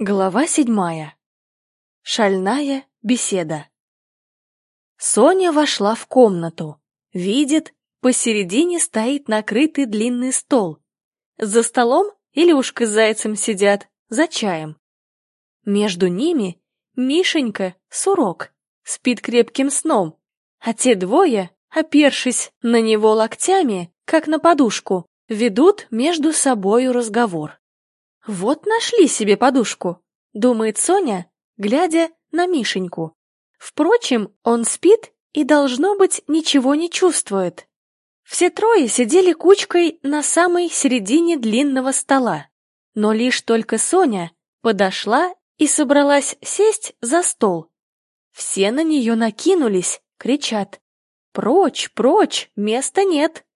Глава седьмая. Шальная беседа. Соня вошла в комнату. Видит, посередине стоит накрытый длинный стол. За столом Илюшка с Зайцем сидят, за чаем. Между ними Мишенька, сурок, спит крепким сном, а те двое, опершись на него локтями, как на подушку, ведут между собою разговор. «Вот нашли себе подушку», — думает Соня, глядя на Мишеньку. Впрочем, он спит и, должно быть, ничего не чувствует. Все трое сидели кучкой на самой середине длинного стола, но лишь только Соня подошла и собралась сесть за стол. Все на нее накинулись, кричат. «Прочь, прочь, места нет!»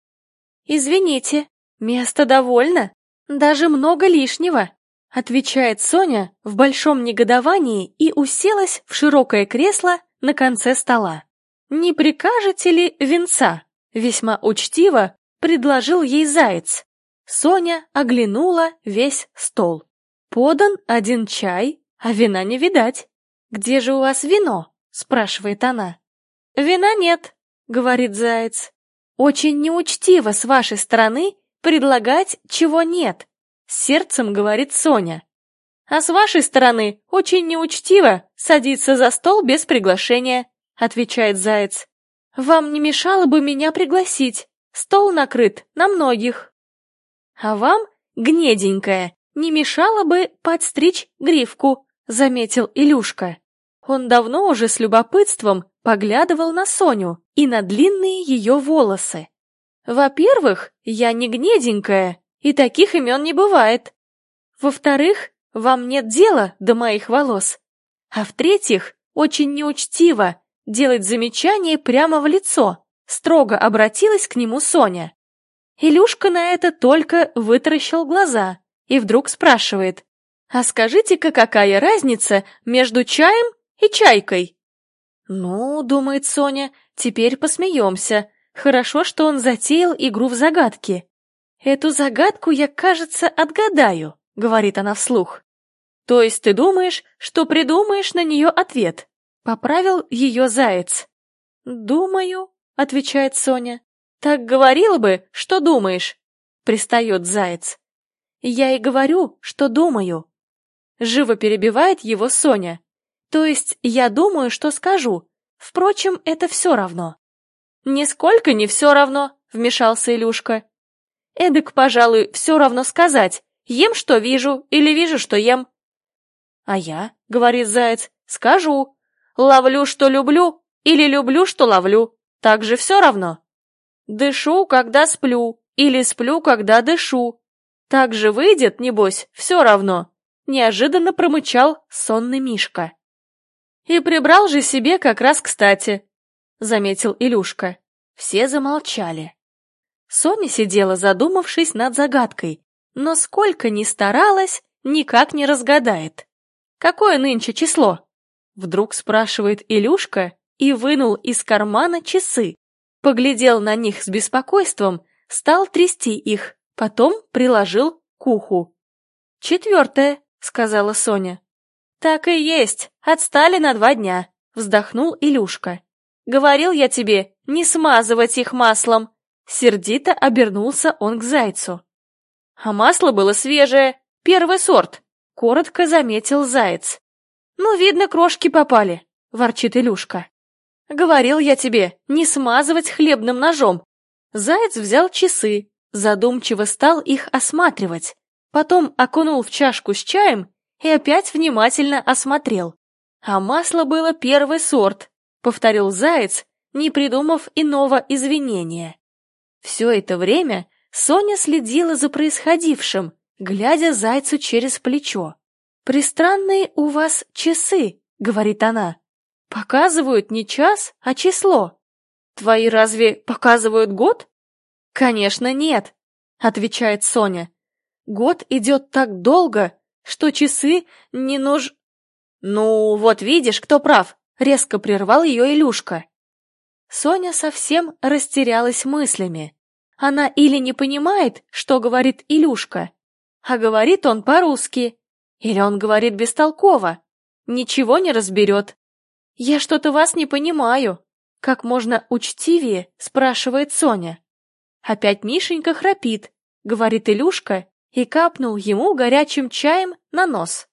«Извините, места довольно!» «Даже много лишнего», — отвечает Соня в большом негодовании и уселась в широкое кресло на конце стола. «Не прикажете ли венца?» — весьма учтиво предложил ей заяц. Соня оглянула весь стол. Подан один чай, а вина не видать. «Где же у вас вино?» — спрашивает она. «Вина нет», — говорит заяц. «Очень неучтиво с вашей стороны предлагать чего нет, сердцем говорит Соня. А с вашей стороны очень неучтиво садиться за стол без приглашения, отвечает Заяц. Вам не мешало бы меня пригласить, стол накрыт на многих. А вам, гнеденькая, не мешало бы подстричь гривку, заметил Илюшка. Он давно уже с любопытством поглядывал на Соню и на длинные ее волосы. Во-первых, я не гнеденькая, и таких имен не бывает. Во-вторых, вам нет дела до моих волос. А в-третьих, очень неучтиво делать замечание прямо в лицо, строго обратилась к нему Соня. Илюшка на это только вытаращил глаза и вдруг спрашивает, «А скажите-ка, какая разница между чаем и чайкой?» «Ну, — думает Соня, — теперь посмеемся, Хорошо, что он затеял игру в загадки. «Эту загадку я, кажется, отгадаю», — говорит она вслух. «То есть ты думаешь, что придумаешь на нее ответ?» — поправил ее заяц. «Думаю», — отвечает Соня. «Так говорила бы, что думаешь», — пристает заяц. «Я и говорю, что думаю». Живо перебивает его Соня. «То есть я думаю, что скажу. Впрочем, это все равно». «Нисколько не все равно», — вмешался Илюшка. «Эдак, пожалуй, все равно сказать, ем, что вижу, или вижу, что ем». «А я», — говорит Заяц, — «скажу. Ловлю, что люблю, или люблю, что ловлю. Так же все равно. Дышу, когда сплю, или сплю, когда дышу. Так же выйдет, небось, все равно», — неожиданно промычал сонный Мишка. И прибрал же себе как раз кстати заметил Илюшка. Все замолчали. Соня сидела, задумавшись над загадкой, но сколько ни старалась, никак не разгадает. «Какое нынче число?» Вдруг спрашивает Илюшка и вынул из кармана часы. Поглядел на них с беспокойством, стал трясти их, потом приложил к уху. «Четвертое», — сказала Соня. «Так и есть, отстали на два дня», — вздохнул Илюшка. Говорил я тебе, не смазывать их маслом!» Сердито обернулся он к зайцу. «А масло было свежее, первый сорт», — коротко заметил заяц. «Ну, видно, крошки попали», — ворчит Илюшка. «Говорил я тебе, не смазывать хлебным ножом». Заяц взял часы, задумчиво стал их осматривать, потом окунул в чашку с чаем и опять внимательно осмотрел. А масло было первый сорт, — повторил Заяц, не придумав иного извинения. Все это время Соня следила за происходившим, глядя Зайцу через плечо. «Пристранные у вас часы», — говорит она. «Показывают не час, а число. Твои разве показывают год?» «Конечно, нет», — отвечает Соня. «Год идет так долго, что часы не нуж...» «Ну, вот видишь, кто прав. Резко прервал ее Илюшка. Соня совсем растерялась мыслями. Она или не понимает, что говорит Илюшка, а говорит он по-русски, Или он говорит бестолково? Ничего не разберет. Я что-то вас не понимаю. Как можно учтивее, спрашивает Соня. Опять Мишенька храпит, говорит Илюшка и капнул ему горячим чаем на нос.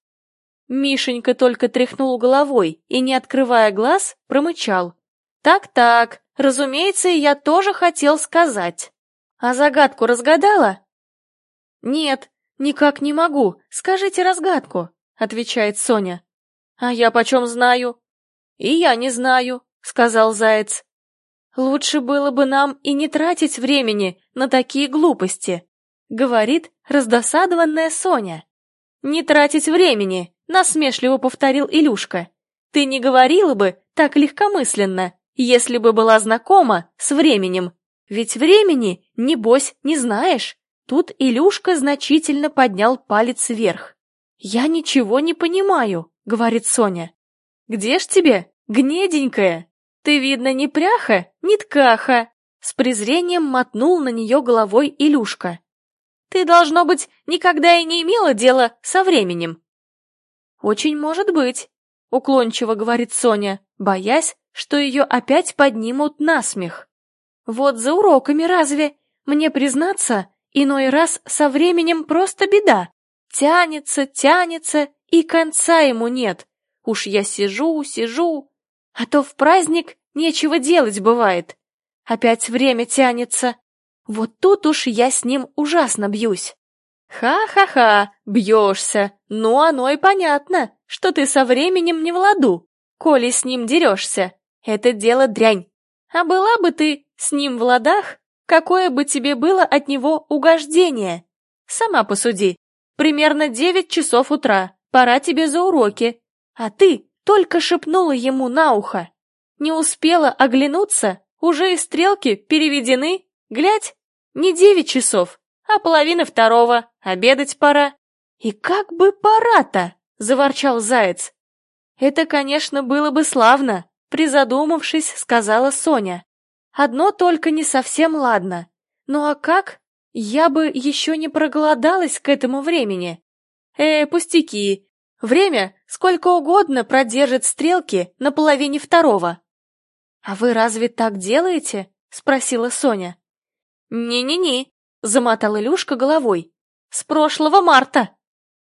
Мишенька только тряхнул головой и, не открывая глаз, промычал. «Так-так, разумеется, я тоже хотел сказать. А загадку разгадала?» «Нет, никак не могу. Скажите разгадку», — отвечает Соня. «А я почем знаю?» «И я не знаю», — сказал Заяц. «Лучше было бы нам и не тратить времени на такие глупости», — говорит раздосадованная Соня. «Не тратить времени», насмешливо повторил Илюшка. Ты не говорила бы так легкомысленно, если бы была знакома с временем. Ведь времени, небось, не знаешь. Тут Илюшка значительно поднял палец вверх. «Я ничего не понимаю», — говорит Соня. «Где ж тебе, гнеденькая? Ты, видно, не пряха, не ткаха!» С презрением мотнул на нее головой Илюшка. «Ты, должно быть, никогда и не имела дела со временем. «Очень может быть», — уклончиво говорит Соня, боясь, что ее опять поднимут на смех. «Вот за уроками разве? Мне признаться, иной раз со временем просто беда. Тянется, тянется, и конца ему нет. Уж я сижу, сижу, а то в праздник нечего делать бывает. Опять время тянется. Вот тут уж я с ним ужасно бьюсь. «Ха-ха-ха, бьешься. Ну, оно и понятно, что ты со временем не в ладу, коли с ним дерешься. Это дело дрянь. А была бы ты с ним в ладах, какое бы тебе было от него угождение? Сама посуди. Примерно девять часов утра, пора тебе за уроки. А ты только шепнула ему на ухо. Не успела оглянуться, уже и стрелки переведены. Глядь, не девять часов, а половина второго, обедать пора. И как бы пора-то, заворчал заяц. Это, конечно, было бы славно, призадумавшись, сказала Соня. Одно только не совсем ладно. Ну а как? Я бы еще не проголодалась к этому времени. Э, пустяки. Время сколько угодно продержит стрелки на половине второго. А вы разве так делаете? Спросила Соня. Не-не-не, Замотал Илюшка головой. «С прошлого марта!»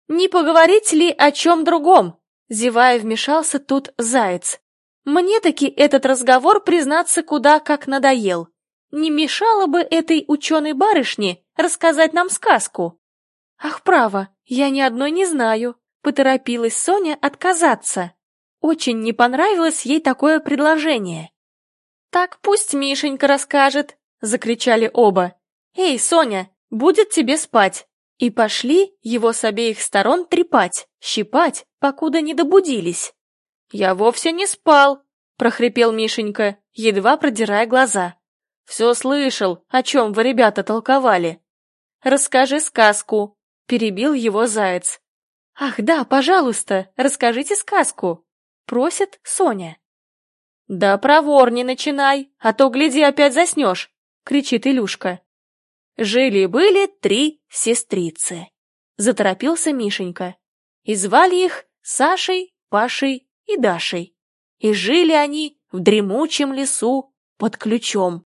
«Не поговорить ли о чем другом?» Зевая, вмешался тут заяц. «Мне-таки этот разговор, признаться, куда как надоел. Не мешало бы этой ученой барышне рассказать нам сказку?» «Ах, право, я ни одной не знаю», — поторопилась Соня отказаться. Очень не понравилось ей такое предложение. «Так пусть Мишенька расскажет», — закричали оба. «Эй, Соня, будет тебе спать!» И пошли его с обеих сторон трепать, щипать, покуда не добудились. «Я вовсе не спал!» — прохрипел Мишенька, едва продирая глаза. «Все слышал, о чем вы, ребята, толковали». «Расскажи сказку», — перебил его заяц. «Ах, да, пожалуйста, расскажите сказку», — просит Соня. «Да про вор не начинай, а то, гляди, опять заснешь», — кричит Илюшка. Жили-были три сестрицы. Заторопился Мишенька. И звали их Сашей, Пашей и Дашей. И жили они в дремучем лесу под ключом.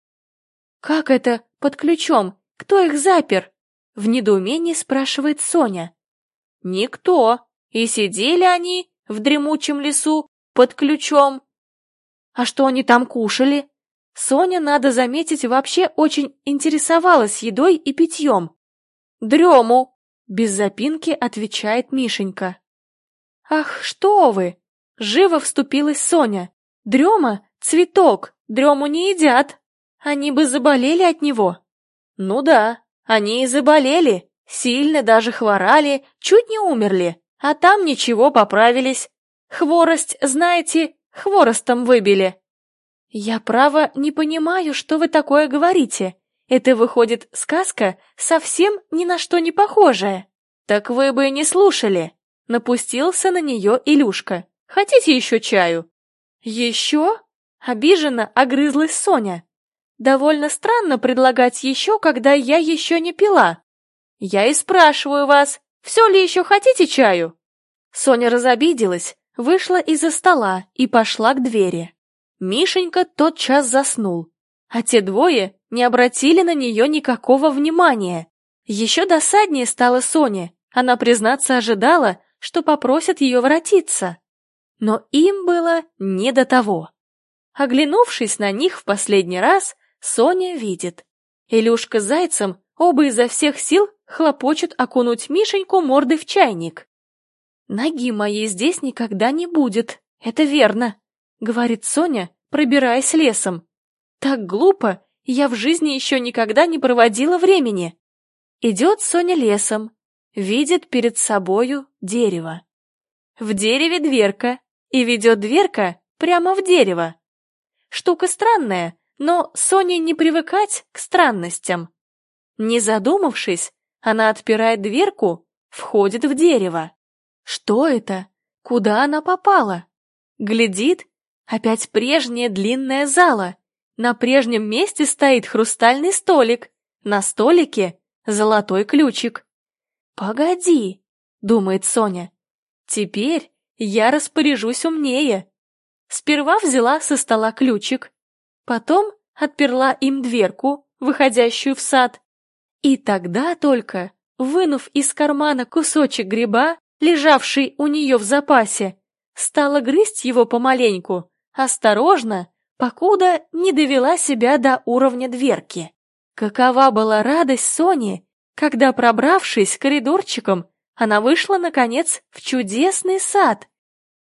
«Как это под ключом? Кто их запер?» В недоумении спрашивает Соня. «Никто. И сидели они в дремучем лесу под ключом». «А что они там кушали?» Соня, надо заметить, вообще очень интересовалась едой и питьем. «Дрему!» — без запинки отвечает Мишенька. «Ах, что вы!» — живо вступилась Соня. «Дрема — цветок, дрему не едят. Они бы заболели от него». «Ну да, они и заболели, сильно даже хворали, чуть не умерли, а там ничего поправились. Хворость, знаете, хворостом выбили. «Я, право, не понимаю, что вы такое говорите. Это, выходит, сказка совсем ни на что не похожая». «Так вы бы и не слушали!» Напустился на нее Илюшка. «Хотите еще чаю?» «Еще?» Обиженно огрызлась Соня. «Довольно странно предлагать еще, когда я еще не пила. Я и спрашиваю вас, все ли еще хотите чаю?» Соня разобиделась, вышла из-за стола и пошла к двери. Мишенька тотчас заснул, а те двое не обратили на нее никакого внимания. Еще досаднее стало Соне, она, признаться, ожидала, что попросят ее воротиться. Но им было не до того. Оглянувшись на них в последний раз, Соня видит. Илюшка с Зайцем оба изо всех сил хлопочут окунуть Мишеньку мордой в чайник. «Ноги моей здесь никогда не будет, это верно», — говорит Соня, пробираясь лесом. «Так глупо, я в жизни еще никогда не проводила времени». Идет Соня лесом, видит перед собою дерево. В дереве дверка, и ведет дверка прямо в дерево. Штука странная, но Соне не привыкать к странностям. Не задумавшись, она отпирает дверку, входит в дерево. Что это? Куда она попала? Глядит, опять прежняя длинная зала. На прежнем месте стоит хрустальный столик. На столике золотой ключик. «Погоди», — думает Соня, — «теперь я распоряжусь умнее». Сперва взяла со стола ключик, потом отперла им дверку, выходящую в сад, и тогда только, вынув из кармана кусочек гриба, лежавший у нее в запасе, стала грызть его помаленьку, осторожно, покуда не довела себя до уровня дверки. Какова была радость Сони, когда, пробравшись коридорчиком, она вышла, наконец, в чудесный сад,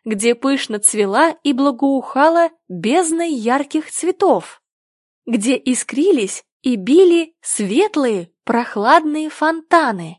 где пышно цвела и благоухала бездной ярких цветов, где искрились и били светлые прохладные фонтаны.